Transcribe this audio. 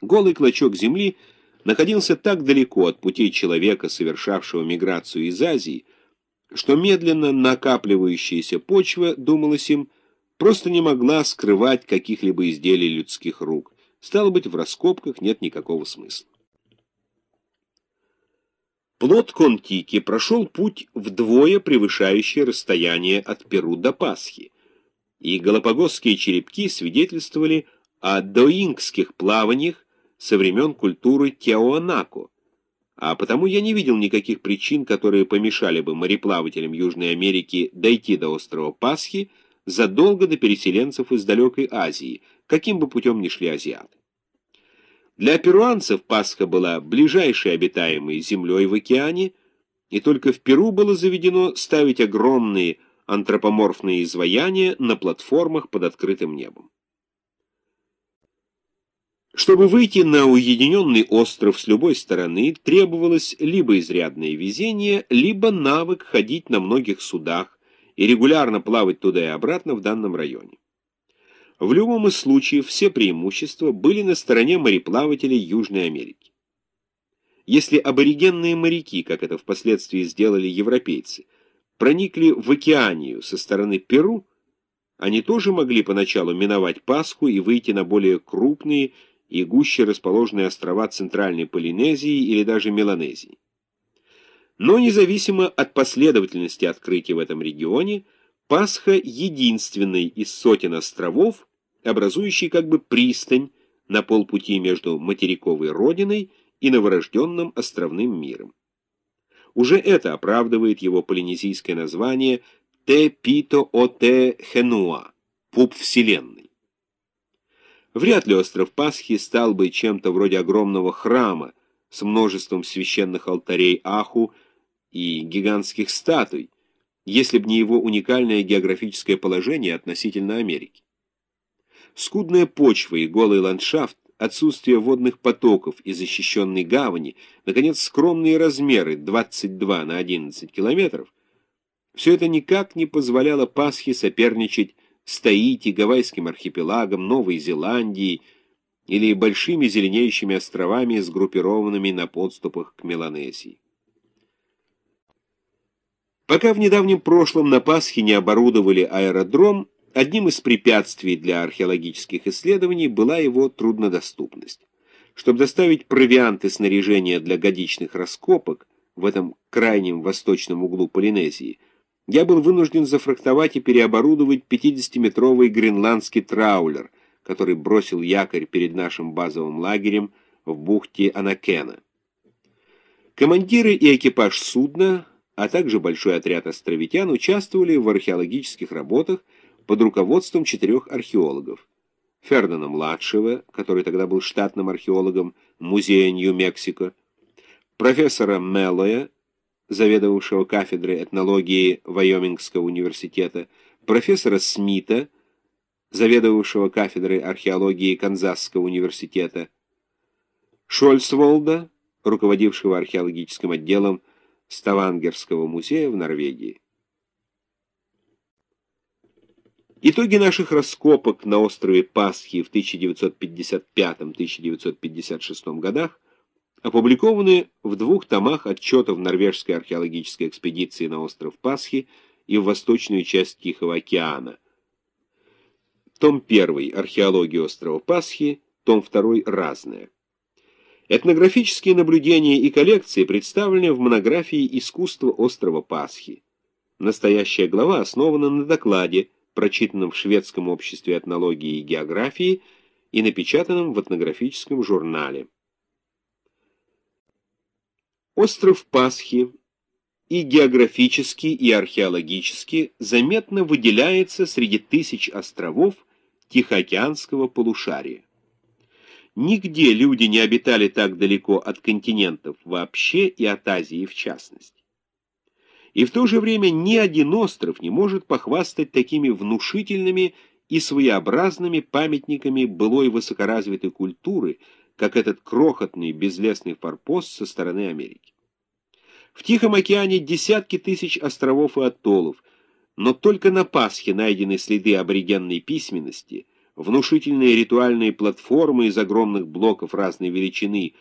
Голый клочок земли находился так далеко от путей человека, совершавшего миграцию из Азии, что медленно накапливающаяся почва, думалось им, просто не могла скрывать каких-либо изделий людских рук. Стало быть, в раскопках нет никакого смысла. Плод Контики прошел путь вдвое превышающий расстояние от Перу до Пасхи, и галапагосские черепки свидетельствовали о доингских плаваниях со времен культуры Тиаонако, а потому я не видел никаких причин, которые помешали бы мореплавателям Южной Америки дойти до острова Пасхи задолго до переселенцев из далекой Азии, каким бы путем ни шли азиаты. Для перуанцев Пасха была ближайшей обитаемой землей в океане, и только в Перу было заведено ставить огромные антропоморфные изваяния на платформах под открытым небом. Чтобы выйти на уединенный остров с любой стороны, требовалось либо изрядное везение, либо навык ходить на многих судах и регулярно плавать туда и обратно в данном районе. В любом из случаев все преимущества были на стороне мореплавателей Южной Америки. Если аборигенные моряки, как это впоследствии сделали европейцы, проникли в океанию со стороны Перу, они тоже могли поначалу миновать Пасху и выйти на более крупные и гуще расположенные острова Центральной Полинезии или даже Меланезии. Но независимо от последовательности открытий в этом регионе, Пасха — единственный из сотен островов, образующий как бы пристань на полпути между материковой родиной и новорожденным островным миром. Уже это оправдывает его полинезийское название Те-Пито-О-Те-Хенуа — пуп Вселенной. Вряд ли остров Пасхи стал бы чем-то вроде огромного храма с множеством священных алтарей Аху и гигантских статуй, если б не его уникальное географическое положение относительно Америки. Скудная почва и голый ландшафт, отсутствие водных потоков и защищенной гавани, наконец, скромные размеры 22 на 11 километров, все это никак не позволяло Пасхе соперничать с Таити, Гавайским архипелагом, Новой Зеландией или большими зеленеющими островами, сгруппированными на подступах к Меланезии. Пока в недавнем прошлом на Пасхе не оборудовали аэродром, Одним из препятствий для археологических исследований была его труднодоступность. Чтобы доставить провиант и снаряжение для годичных раскопок в этом крайнем восточном углу Полинезии, я был вынужден зафрахтовать и переоборудовать 50-метровый гренландский траулер, который бросил якорь перед нашим базовым лагерем в бухте Анакена. Командиры и экипаж судна, а также большой отряд островитян участвовали в археологических работах, под руководством четырех археологов. Фердана-младшего, который тогда был штатным археологом Музея Нью-Мексико, профессора Меллоя, заведовавшего кафедрой этнологии Вайомингского университета, профессора Смита, заведовавшего кафедрой археологии Канзасского университета, Шольцволда, руководившего археологическим отделом Ставангерского музея в Норвегии. Итоги наших раскопок на острове Пасхи в 1955-1956 годах опубликованы в двух томах отчетов норвежской археологической экспедиции на остров Пасхи и в восточную часть Тихого океана. Том 1 «Археология острова Пасхи», том 2 «Разное». Этнографические наблюдения и коллекции представлены в монографии «Искусство острова Пасхи». Настоящая глава основана на докладе прочитанном в шведском обществе этнологии и географии и напечатанном в этнографическом журнале. Остров Пасхи и географически, и археологически заметно выделяется среди тысяч островов Тихоокеанского полушария. Нигде люди не обитали так далеко от континентов вообще и от Азии в частности. И в то же время ни один остров не может похвастать такими внушительными и своеобразными памятниками былой высокоразвитой культуры, как этот крохотный безлесный форпост со стороны Америки. В Тихом океане десятки тысяч островов и атоллов, но только на Пасхе найдены следы аборигенной письменности, внушительные ритуальные платформы из огромных блоков разной величины,